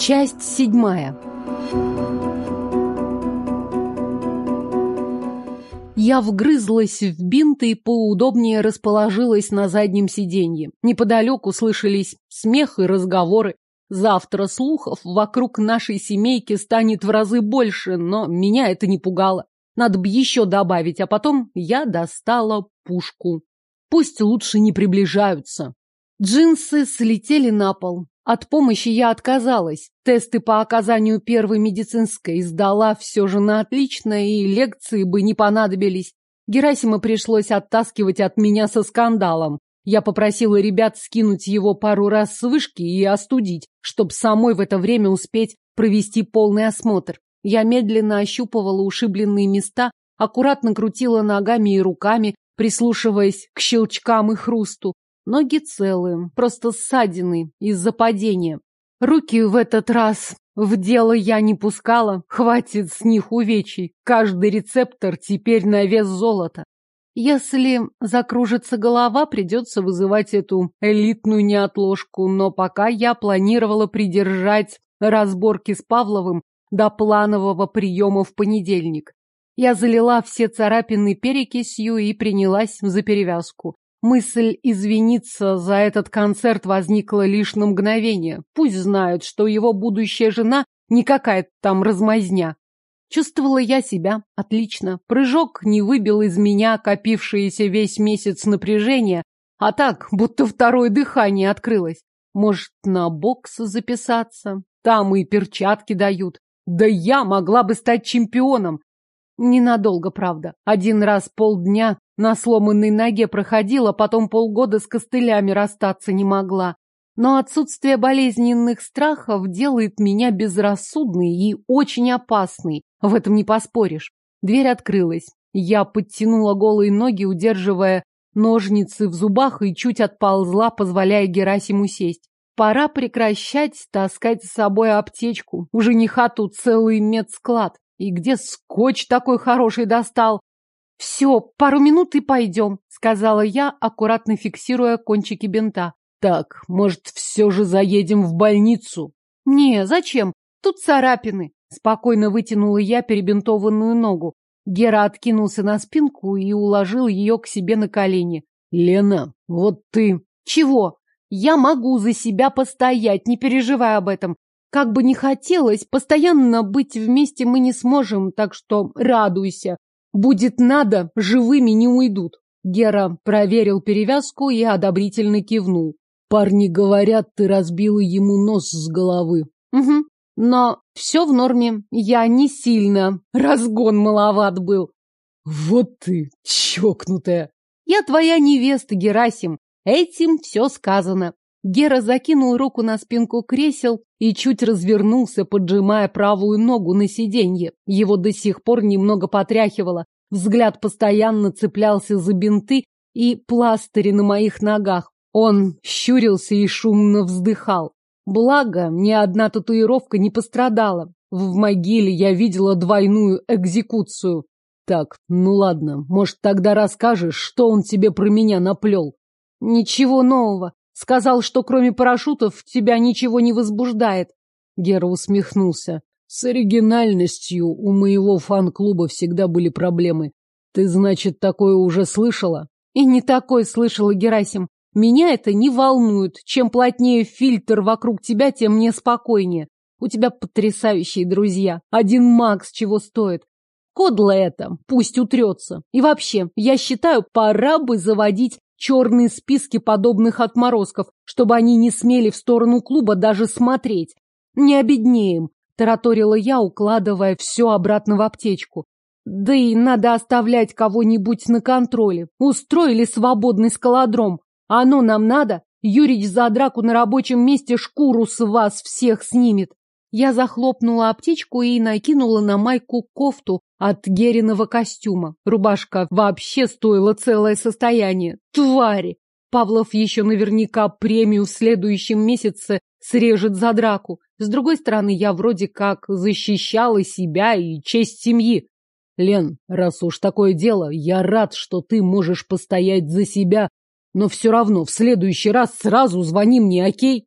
Часть седьмая. Я вгрызлась в бинт и поудобнее расположилась на заднем сиденье. Неподалеку слышались смех и разговоры. Завтра слухов вокруг нашей семейки станет в разы больше, но меня это не пугало. Надо бы еще добавить, а потом я достала пушку. Пусть лучше не приближаются. Джинсы слетели на пол. От помощи я отказалась. Тесты по оказанию первой медицинской сдала все же на отлично, и лекции бы не понадобились. Герасима пришлось оттаскивать от меня со скандалом. Я попросила ребят скинуть его пару раз с вышки и остудить, чтобы самой в это время успеть провести полный осмотр. Я медленно ощупывала ушибленные места, аккуратно крутила ногами и руками, прислушиваясь к щелчкам и хрусту. Ноги целые, просто ссадины из-за падения. Руки в этот раз в дело я не пускала, хватит с них увечий. Каждый рецептор теперь на вес золота. Если закружится голова, придется вызывать эту элитную неотложку, но пока я планировала придержать разборки с Павловым до планового приема в понедельник. Я залила все царапины перекисью и принялась за перевязку. Мысль извиниться за этот концерт возникла лишь на мгновение. Пусть знают, что его будущая жена не какая-то там размазня. Чувствовала я себя отлично. Прыжок не выбил из меня копившееся весь месяц напряжения, а так, будто второе дыхание открылось. Может, на бокс записаться? Там и перчатки дают. Да я могла бы стать чемпионом. Ненадолго, правда. Один раз полдня на сломанной ноге проходила, потом полгода с костылями расстаться не могла. Но отсутствие болезненных страхов делает меня безрассудной и очень опасной. В этом не поспоришь. Дверь открылась. Я подтянула голые ноги, удерживая ножницы в зубах и чуть отползла, позволяя Герасиму сесть. Пора прекращать таскать с собой аптечку. У жениха тут целый медсклад. И где скотч такой хороший достал? «Все, пару минут и пойдем», — сказала я, аккуратно фиксируя кончики бинта. «Так, может, все же заедем в больницу?» «Не, зачем? Тут царапины». Спокойно вытянула я перебинтованную ногу. Гера откинулся на спинку и уложил ее к себе на колени. «Лена, вот ты...» «Чего? Я могу за себя постоять, не переживай об этом. Как бы ни хотелось, постоянно быть вместе мы не сможем, так что радуйся. Будет надо, живыми не уйдут. Гера проверил перевязку и одобрительно кивнул. Парни говорят, ты разбила ему нос с головы. Угу. Но все в норме. Я не сильно. Разгон маловат был. Вот ты, чокнутая. Я твоя невеста, Герасим. Этим все сказано. Гера закинул руку на спинку кресел и чуть развернулся, поджимая правую ногу на сиденье. Его до сих пор немного потряхивало. Взгляд постоянно цеплялся за бинты и пластыри на моих ногах. Он щурился и шумно вздыхал. Благо, ни одна татуировка не пострадала. В могиле я видела двойную экзекуцию. Так, ну ладно, может, тогда расскажешь, что он тебе про меня наплел? Ничего нового. Сказал, что кроме парашютов тебя ничего не возбуждает. Гера усмехнулся. С оригинальностью у моего фан-клуба всегда были проблемы. Ты, значит, такое уже слышала? И не такое слышала, Герасим. Меня это не волнует. Чем плотнее фильтр вокруг тебя, тем мне спокойнее. У тебя потрясающие друзья. Один Макс чего стоит. Кодла это, пусть утрется. И вообще, я считаю, пора бы заводить черные списки подобных отморозков, чтобы они не смели в сторону клуба даже смотреть. Не обеднеем, тараторила я, укладывая все обратно в аптечку. Да и надо оставлять кого-нибудь на контроле. Устроили свободный скалодром. Оно нам надо? Юрич за драку на рабочем месте шкуру с вас всех снимет. Я захлопнула аптечку и накинула на майку кофту от Гериного костюма. Рубашка вообще стоила целое состояние. Твари! Павлов еще наверняка премию в следующем месяце срежет за драку. С другой стороны, я вроде как защищала себя и честь семьи. Лен, раз уж такое дело, я рад, что ты можешь постоять за себя, но все равно в следующий раз сразу звони мне, окей?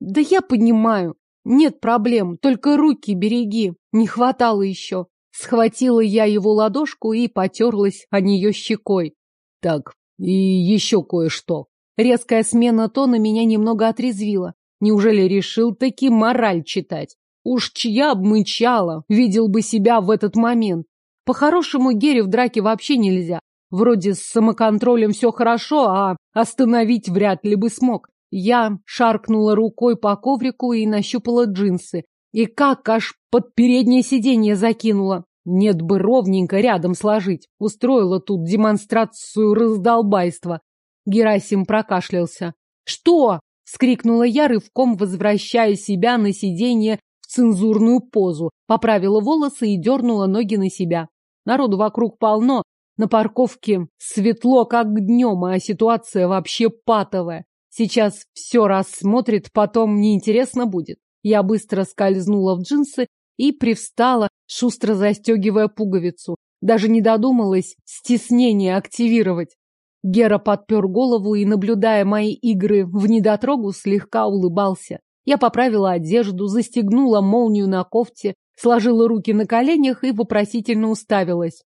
Да я понимаю. Нет проблем, только руки береги. Не хватало еще. Схватила я его ладошку и потерлась о нее щекой. Так, и еще кое-что. Резкая смена тона меня немного отрезвила. Неужели решил таки мораль читать? Уж чья б мычала, видел бы себя в этот момент. По-хорошему Гере в драке вообще нельзя. Вроде с самоконтролем все хорошо, а остановить вряд ли бы смог. Я шаркнула рукой по коврику и нащупала джинсы. И как аж под переднее сиденье закинула. Нет бы ровненько рядом сложить. Устроила тут демонстрацию раздолбайства. Герасим прокашлялся. «Что?» — скрикнула я, рывком возвращая себя на сиденье в цензурную позу, поправила волосы и дернула ноги на себя. Народу вокруг полно, на парковке светло, как днем, а ситуация вообще патовая. Сейчас все рассмотрит, потом неинтересно будет. Я быстро скользнула в джинсы и привстала, шустро застегивая пуговицу. Даже не додумалась стеснение активировать. Гера подпер голову и, наблюдая мои игры в недотрогу, слегка улыбался. Я поправила одежду, застегнула молнию на кофте, сложила руки на коленях и вопросительно уставилась.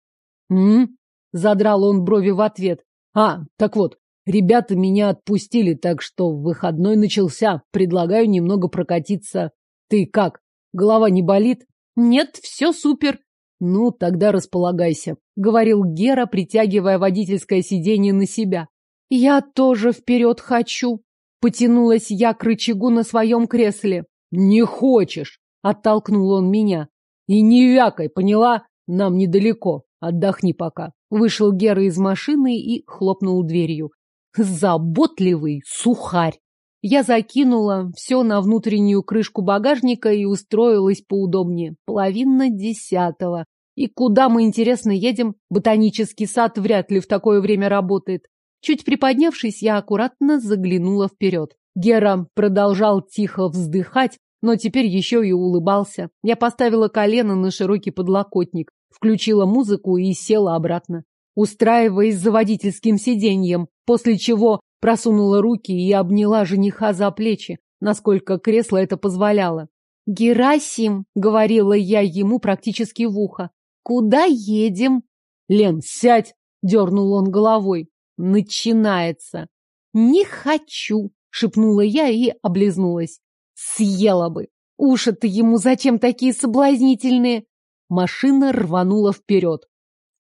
«М?», задрал он брови в ответ. «А, так вот, ребята меня отпустили, так что выходной начался. Предлагаю немного прокатиться. Ты как, голова не болит?» «Нет, все супер», «Ну, тогда располагайся», — говорил Гера, притягивая водительское сиденье на себя. «Я тоже вперед хочу», — потянулась я к рычагу на своем кресле. «Не хочешь», — оттолкнул он меня. «И не вякай, поняла? Нам недалеко. Отдохни пока». Вышел Гера из машины и хлопнул дверью. Заботливый сухарь. Я закинула все на внутреннюю крышку багажника и устроилась поудобнее. Половина десятого. И куда мы, интересно, едем? Ботанический сад вряд ли в такое время работает. Чуть приподнявшись, я аккуратно заглянула вперед. Гера продолжал тихо вздыхать, но теперь еще и улыбался. Я поставила колено на широкий подлокотник, включила музыку и села обратно, устраиваясь за водительским сиденьем, после чего просунула руки и обняла жениха за плечи, насколько кресло это позволяло. «Герасим!» — говорила я ему практически в ухо. Куда едем? Лен, сядь, дернул он головой. Начинается. Не хочу, шепнула я и облизнулась. Съела бы. Уши-то ему зачем такие соблазнительные? Машина рванула вперед.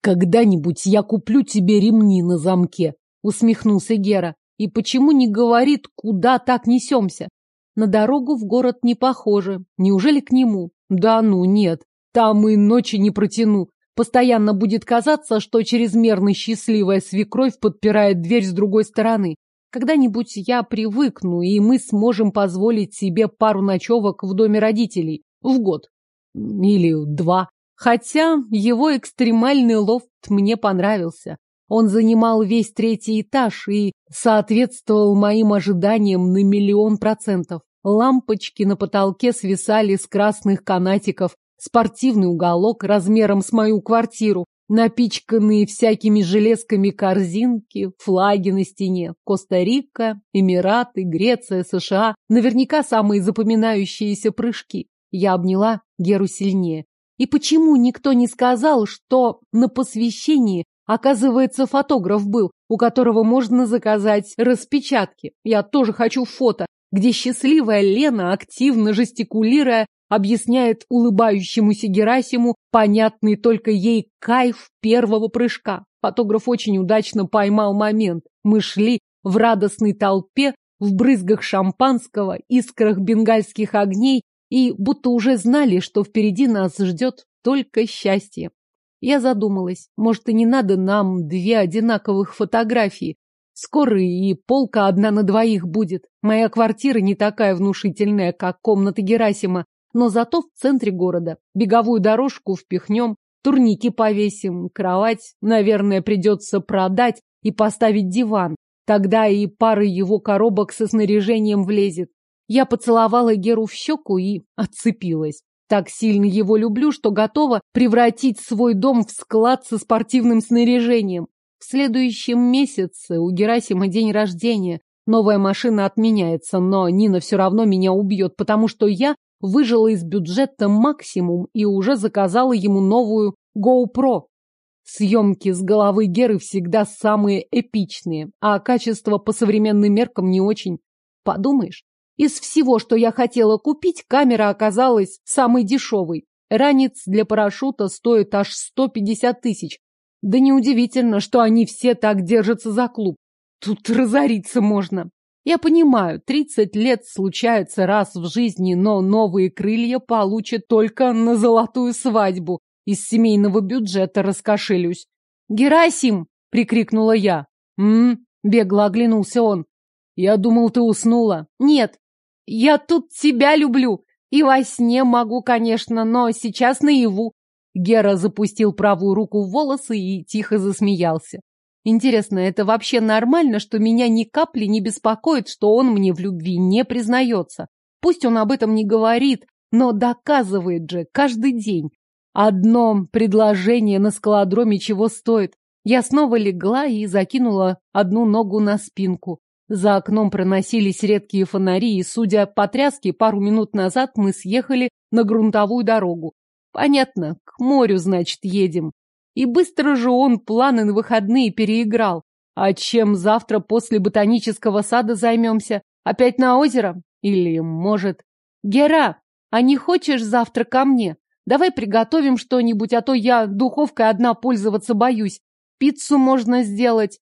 Когда-нибудь я куплю тебе ремни на замке, усмехнулся Гера. И почему не говорит, куда так несемся? На дорогу в город не похоже. Неужели к нему? Да ну, нет. Там и ночи не протяну. Постоянно будет казаться, что чрезмерно счастливая свекровь подпирает дверь с другой стороны. Когда-нибудь я привыкну, и мы сможем позволить себе пару ночевок в доме родителей. В год. Или два. Хотя его экстремальный лофт мне понравился. Он занимал весь третий этаж и соответствовал моим ожиданиям на миллион процентов. Лампочки на потолке свисали с красных канатиков, спортивный уголок размером с мою квартиру, напичканные всякими железками корзинки, флаги на стене. Коста-Рика, Эмираты, Греция, США. Наверняка самые запоминающиеся прыжки. Я обняла Геру сильнее. И почему никто не сказал, что на посвящении, оказывается, фотограф был, у которого можно заказать распечатки? Я тоже хочу фото, где счастливая Лена, активно жестикулируя, объясняет улыбающемуся Герасиму понятный только ей кайф первого прыжка. Фотограф очень удачно поймал момент. Мы шли в радостной толпе, в брызгах шампанского, искрах бенгальских огней и будто уже знали, что впереди нас ждет только счастье. Я задумалась, может и не надо нам две одинаковых фотографии. Скоро и полка одна на двоих будет. Моя квартира не такая внушительная, как комната Герасима, но зато в центре города. Беговую дорожку впихнем, турники повесим, кровать, наверное, придется продать и поставить диван. Тогда и пара его коробок со снаряжением влезет. Я поцеловала Геру в щеку и отцепилась. Так сильно его люблю, что готова превратить свой дом в склад со спортивным снаряжением. В следующем месяце у Герасима день рождения. Новая машина отменяется, но Нина все равно меня убьет, потому что я выжила из бюджета максимум и уже заказала ему новую GoPro. Съемки с головы Геры всегда самые эпичные, а качество по современным меркам не очень. Подумаешь, из всего, что я хотела купить, камера оказалась самой дешевой. Ранец для парашюта стоит аж 150 тысяч. Да неудивительно, что они все так держатся за клуб. Тут разориться можно. Я понимаю, 30 лет случается раз в жизни, но новые крылья получат только на золотую свадьбу. Из семейного бюджета раскошелюсь. «Герасим!» — прикрикнула я. «М-м-м!» бегло оглянулся он. «Я думал, ты уснула». «Нет, я тут тебя люблю. И во сне могу, конечно, но сейчас наяву. Гера запустил правую руку в волосы и тихо засмеялся. Интересно, это вообще нормально, что меня ни капли не беспокоит, что он мне в любви не признается? Пусть он об этом не говорит, но доказывает же каждый день. Одно предложение на скалодроме чего стоит. Я снова легла и закинула одну ногу на спинку. За окном проносились редкие фонари, и, судя по тряске, пару минут назад мы съехали на грунтовую дорогу. Понятно, к морю, значит, едем. И быстро же он планы на выходные переиграл. А чем завтра после ботанического сада займемся? Опять на озеро? Или, может... Гера, а не хочешь завтра ко мне? Давай приготовим что-нибудь, а то я духовкой одна пользоваться боюсь. Пиццу можно сделать.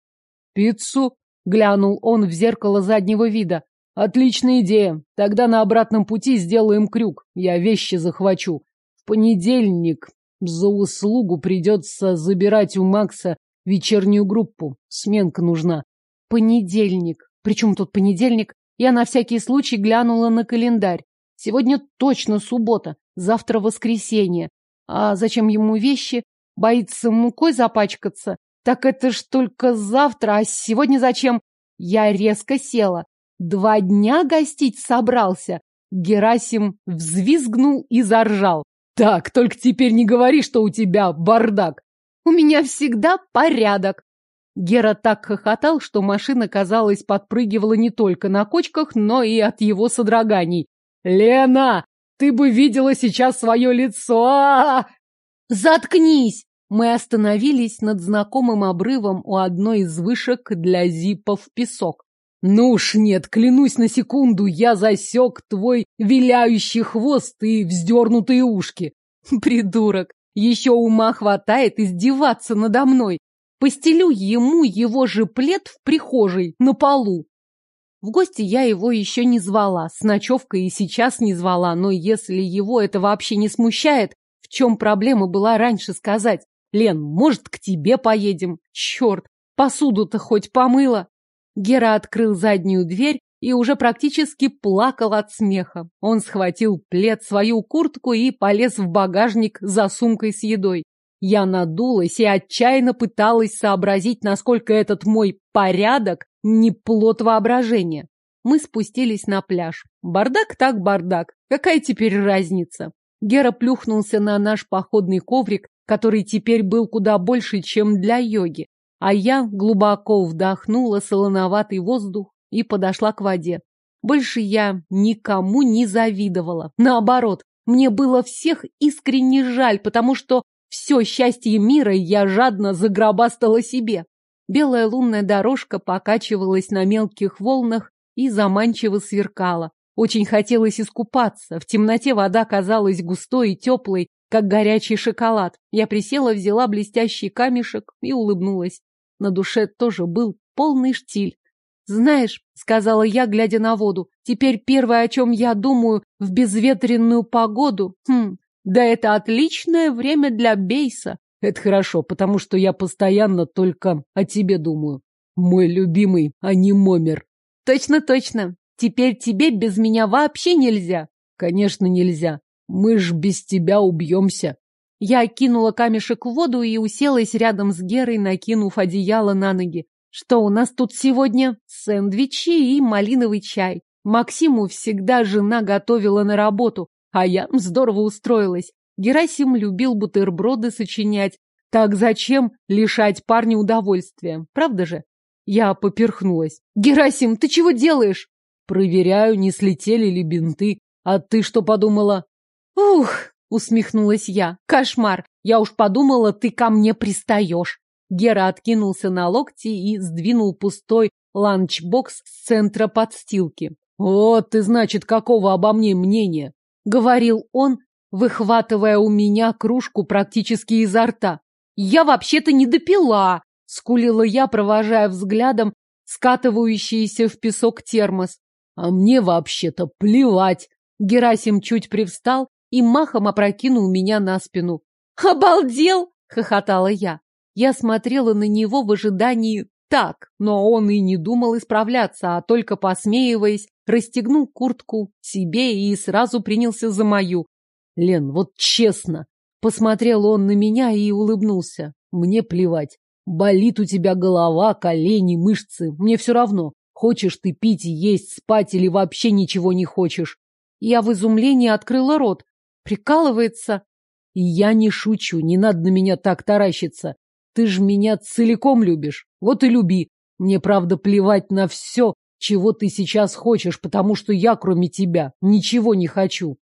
Пиццу? Глянул он в зеркало заднего вида. Отличная идея. Тогда на обратном пути сделаем крюк. Я вещи захвачу. В понедельник за услугу придется забирать у Макса вечернюю группу. Сменка нужна. Понедельник. Причем тут понедельник? Я на всякий случай глянула на календарь. Сегодня точно суббота, завтра воскресенье. А зачем ему вещи? Боится мукой запачкаться? Так это ж только завтра, а сегодня зачем? Я резко села. Два дня гостить собрался. Герасим взвизгнул и заржал. Так, только теперь не говори, что у тебя бардак. У меня всегда порядок. Гера так хохотал, что машина, казалось, подпрыгивала не только на кочках, но и от его содроганий. «Лена, ты бы видела сейчас свое лицо!» «Заткнись!» Мы остановились над знакомым обрывом у одной из вышек для зипов песок. Ну уж нет, клянусь на секунду, я засек твой виляющий хвост и вздернутые ушки. Придурок, еще ума хватает издеваться надо мной. Постелю ему его же плед в прихожей, на полу. В гости я его еще не звала, с ночевкой и сейчас не звала, но если его это вообще не смущает, в чем проблема была раньше сказать? Лен, может, к тебе поедем? Черт, посуду-то хоть помыла. Гера открыл заднюю дверь и уже практически плакал от смеха. Он схватил плед, свою куртку и полез в багажник за сумкой с едой. Я надулась и отчаянно пыталась сообразить, насколько этот мой порядок не плод воображения. Мы спустились на пляж. Бардак так бардак. Какая теперь разница? Гера плюхнулся на наш походный коврик который теперь был куда больше, чем для йоги. А я глубоко вдохнула солоноватый воздух и подошла к воде. Больше я никому не завидовала. Наоборот, мне было всех искренне жаль, потому что все счастье мира я жадно загробастала себе. Белая лунная дорожка покачивалась на мелких волнах и заманчиво сверкала. Очень хотелось искупаться. В темноте вода казалась густой и теплой, как горячий шоколад. Я присела, взяла блестящий камешек и улыбнулась. На душе тоже был полный штиль. «Знаешь», — сказала я, глядя на воду, — «теперь первое, о чем я думаю в безветренную погоду, хм, да это отличное время для бейса». «Это хорошо, потому что я постоянно только о тебе думаю. Мой любимый анимомер». «Точно, точно. Теперь тебе без меня вообще нельзя». «Конечно, нельзя. Мы ж без тебя убьемся. Я кинула камешек в воду и уселась рядом с Герой, накинув одеяло на ноги. Что у нас тут сегодня? Сэндвичи и малиновый чай. Максиму всегда жена готовила на работу, а я здорово устроилась. Герасим любил бутерброды сочинять. Так зачем лишать парня удовольствия? Правда же? Я поперхнулась. Герасим, ты чего делаешь? Проверяю, не слетели ли бинты. А ты что подумала? Ух, усмехнулась я. Кошмар. Я уж подумала, ты ко мне пристаешь. Гера откинулся на локти и сдвинул пустой ланчбокс с центра подстилки. «Вот ты, значит, какого обо мне мнения?» — говорил он, выхватывая у меня кружку практически изо рта. «Я вообще-то не допила!» — скулила я, провожая взглядом скатывающийся в песок термос. «А мне вообще-то плевать!» Герасим чуть привстал и махом опрокинул меня на спину. «Обалдел!» — хохотала я. Я смотрела на него в ожидании так, но он и не думал исправляться, а только посмеиваясь, расстегнул куртку себе и сразу принялся за мою. Лен, вот честно, посмотрел он на меня и улыбнулся. Мне плевать. Болит у тебя голова, колени, мышцы. Мне все равно. Хочешь ты пить, есть, спать или вообще ничего не хочешь. Я в изумлении открыла рот. Прикалывается. И я не шучу, не надо на меня так таращиться. Ты ж меня целиком любишь. Вот и люби. Мне, правда, плевать на все, чего ты сейчас хочешь, потому что я, кроме тебя, ничего не хочу.